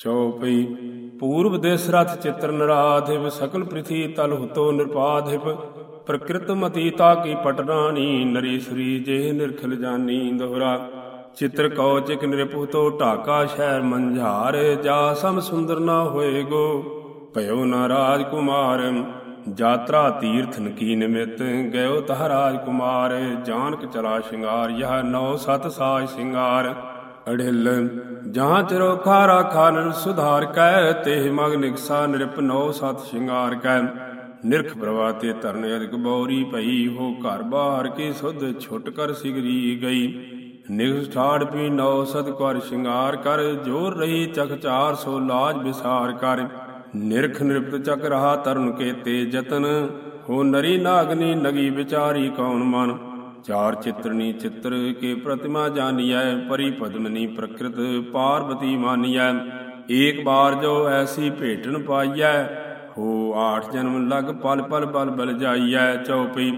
ਚਉਪਈ ਪੂਰਬ ਦੇਸ ਰਥ ਚਿਤਰ ਨਰਾਧਿਵ ਸਕਲ ਪ੍ਰਿਥੀ ਤਲ ਹੁਤੋ ਨਿਰਪਾਧਿਵ ਪ੍ਰਕਿਰਤ ਮਤੀਤਾ ਕੀ ਪਟਰਾਣੀ ਨਰੀ ਜੇ ਨਿਰਖਲ ਜਾਨੀ ਦੋਹਰਾ ਚਿਤਰ ਕੌਚਿਕ ਨਿਰਪੁਤੋ ਢਾਕਾ ਸ਼ਹਿਰ ਮੰਝਾਰ ਜਾ ਸਮ ਸੁੰਦਰ ਨਾ ਹੋਏਗੋ ਭਇਓ ਨਾ ਰਾਜ ਕੁਮਾਰ ਜਾਤਰਾ ਤੀਰਥਨ ਕੀ ਨਿਮਿਤ ਗਇਓ ਤਹ ਰਾਜ ਕੁਮਾਰ ਜਾਨਕ ਚਲਾ ਸ਼ਿੰਗਾਰ ਯਹ ਨੌ ਸਤ ਸਾਜ ਸ਼ਿੰਗਾਰ ਅੜਿਲ ਜਹਾਂ ਚਿਰੋ ਖਾਰਾ ਨਰ ਸੁਧਾਰ ਕੈ ਤੇ ਮਗ ਨਿਕਸਾ ਨਿਰਪ ਨੌ ਸਤ ਸ਼ਿੰਗਾਰ ਕੈ। ਨਿਰਖ ਪ੍ਰਵਾ ਤੇ ਧਰਨ ਅਧਿਕ ਬੌਰੀ ਭਈ, ਹੋ ਘਰ ਬਾਹਰ ਕੇ ਸੁਧ ਛੁੱਟ ਕਰ ਸਿਗਰੀ ਗਈ। ਨਿਗਸ ਠਾੜ ਪੀ ਨੌ ਸਤ ਕਰ ਸ਼ਿੰਗਾਰ ਕਰ, ਜੋਰ ਰਹੀ ਚਖ ਚਾਰ ਸੋ ਲਾਜ ਵਿਸਾਰ ਕਰ। ਨਿਰਖ ਨਿਰਪਤ ਚਕ ਰਹਾ ਤਰਨ ਕੇ ਤੇ ਜਤਨ, ਹੋ ਨਰੀ ਨਾਗਨੀ ਨਗੀ ਵਿਚਾਰੀ ਕੌਣ ਮਨ। ਚਾਰ ਚਿਤਰਨੀ ਚਿੱਤਰ ਕੇ ਪ੍ਰਤਿਮਾ ਜਾਣੀਐ ਪਰੀ ਪਦਮਨੀ ਪ੍ਰਕਿਰਤ ਪਾਰਵਤੀ ਮਾਨੀਐ। ਏਕ ਬਾਰ ਜੋ ਐਸੀ ਭੇਟਣ ਪਾਈਐ, ਹੋ ਆਠ ਜਨਮ ਲਗ ਪਲ ਪਲ ਬਲ ਬਲ ਜਾਈਐ ਚਉਪਈ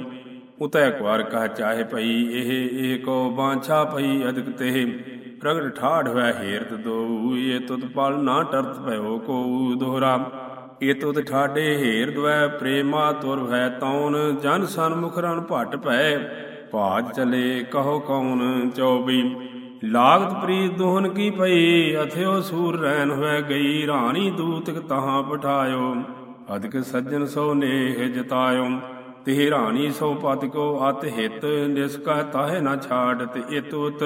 ਉਤੈ ਕੁਾਰ ਕਹ ਚਾਹੇ ਭਈ, ਇਹ ਇਹ ਕੋ ਬਾਂਛਾ ਭਈ ਅਦਿਕ ਤੇ ਪ੍ਰਗਟ ਠਾੜ ਹੋਇ ਹੇਰਤ ਦੋ, ਇਹ ਤੁਤ ਪਲ ਨਾ ਟਰਤ ਭਇਓ ਕੋ ਦੋਹਰਾ। ਇਹ ਤੁਤ ਠਾਡੇ ਹੇਰ ਦਵੈ ਪ੍ਰੇਮਾ ਤੁਰ ਹੈ ਤੌਨ ਜਨ ਸਨਮੁਖ ਰਨ ਭਟ ਭੈ। ਭਾਜ ਚਲੇ, ਕਹੋ ਕੌਣ ਚੌਬੀ? ਲਾਗਤ ਪ੍ਰੀਤ ਦੋਹਨ ਕੀ ਪਈ ਅਥਿਓ ਸੂਰ ਰਹਿਨ ਹੋਇ ਗਈ, ਰਾਣੀ ਦੂਤਕ ਤਹਾਂ ਪਠਾਇਓ ਅਦਕ ਸੱਜਣ ਸੋ ਨੇਹ ਜਤਾਇਓ ਤੇ ਰਾਣੀ ਸੋ ਪਤ ਕੋ ਅਤ ਹਿਤ ਨਿਸਕਾ ਤਾਹੇ ਨਾ ਛਾੜ ਤੇ ਇਤੁਤ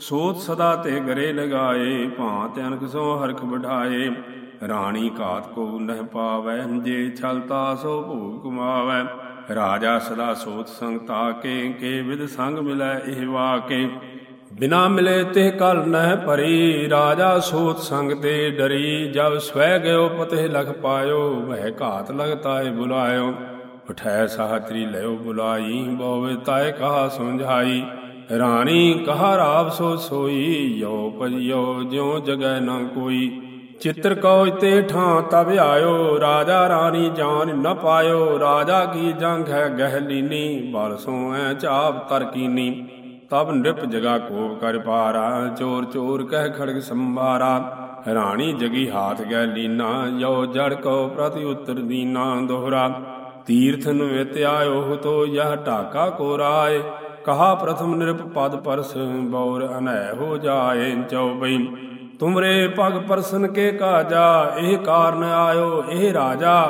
ਸੋਤ ਸਦਾ ਤੇ ਗਰੇ ਲਗਾਏ, ਭਾਂਤ ਅਨਕ ਸੋ ਹਰਖ ਬਿਠਾਏ। ਰਾਣੀ ਘਾਤ ਕੋ ਨਹਿ ਪਾਵੈ, ਜੇ ਛਲਤਾ ਸੋ ਭੂਖ ਕਮਾਵੈ। ਰਾਜਾ ਸਦਾ ਸੋਤ ਸੰਗ ਤਾਕੇ ਕੇ ਵਿਦ ਸੰਗ ਮਿਲੈ ਇਹ ਵਾਕੇ। ਬਿਨਾ ਮਿਲੇ ਤੇ ਕਲ ਨਹਿ ਭਰੀ, ਰਾਜਾ ਸੋਤ ਸੰਗ ਤੇ ਡਰੀ। ਜਬ ਸਵੈ ਗਇਓ ਪਤੇ ਲਖ ਪਾਇਓ ਵਹਿ ਘਾਤ ਲਗਤਾਏ ਬੁਲਾਇਓ। ਉਠੈ ਸਾਹਤਰੀ ਲਿਓ ਬੁਲਾਈ, ਬੋਵੇ ਤਾਏ ਕਹਾ ਸਮਝਾਈ ਰਾਣੀ ਕਹਾ ਰਾਵ ਸੋ ਸੋਈ, ਯੋ ਪਜਿਓ ਜਿਉ ਜਗੈ ਨਾ ਕੋਈ। ਚਿੱਤਰ ਕਉ ਤੇ ਠਾਂ ਤਬ ਆਇਓ, ਰਾਜਾ ਰਾਣੀ ਜਾਨ ਨ ਪਾਇਓ। ਰਾਜਾ ਕੀ ਜੰਗ ਹੈ ਗਹਿਲੀਨੀ, ਬਲ ਸੋ ਐ ਚਾਪ ਤਰਕੀਨੀ। ਤਬ ਨਿਰਪ ਜਗਾ ਕੋਪ ਕਰ ਪਾਰਾ, ਚੋਰ ਚੋਰ ਕਹਿ ਖੜਗ ਸੰਭਾਰਾ। ਰਾਣੀ ਜਗੀ ਹਾਥ ਗੈ ਲੀਨਾ ਯੋ ਜੜ ਕੋ ਪ੍ਰਤੀ ਉਤਰ ਦੀਨਾ ਦੋਹਰਾ। ਤੀਰਥਨ ਵਿਤ ਆਇਓ ਤੋ ਯਹ ਢਾਕਾ ਕੋ ਰਾਏ ਕਹਾ ਪ੍ਰਥਮ ਨਿਰਪ ਪਦ ਪਰਸ, ਬੌਰ ਅਨਹਿ ਹੋ ਜਾਏ ਚਉਬਈ ਤੁਮਰੇ ਪਗ ਪਰਸਨ ਕੇ ਕਾਜਾ, ਇਹ ਕਾਰਨ ਆਇਓ, ਇਹ ਰਾਜਾ।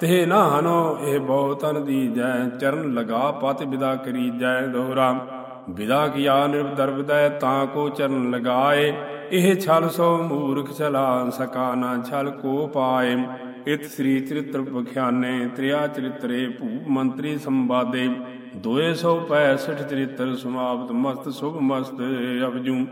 ਤੇ ਨਾ ਹਨੋ, ਇਹ ਬਹੁ ਦੀ ਜੈ, ਚਰਨ ਲਗਾ ਪਤ ਵਿਦਾ ਕਰੀ ਜੈ ਦੋਹਰਾ ਵਿਦਾ ਕੀਆ ਨਿਰਦਰਬਦੈ ਤਾਂ ਕੋ ਚਰਨ ਲਗਾਏ। ਇਹ ਛਲ ਸੋ ਮੂਰਖ ਚਲਾ ਸਕਾ ਨਾ ਛਲ ਕੋ ਪਾਏ। ਇਤ ਸ੍ਰੀ ਚਰਿਤ੍ਰ ਪਖਿਆਨੇ, ਤ੍ਰਿਆ ਚਰਿਤਰੇ ਭੂਪ ਮੰਤਰੀ ਸੰਵਾਦੇ। 265 ਚਰਿਤ੍ਰ ਸਮਾਪਤ ਮਸਤ, ਸੁਭ ਮਸਤ ਅਪਜੂ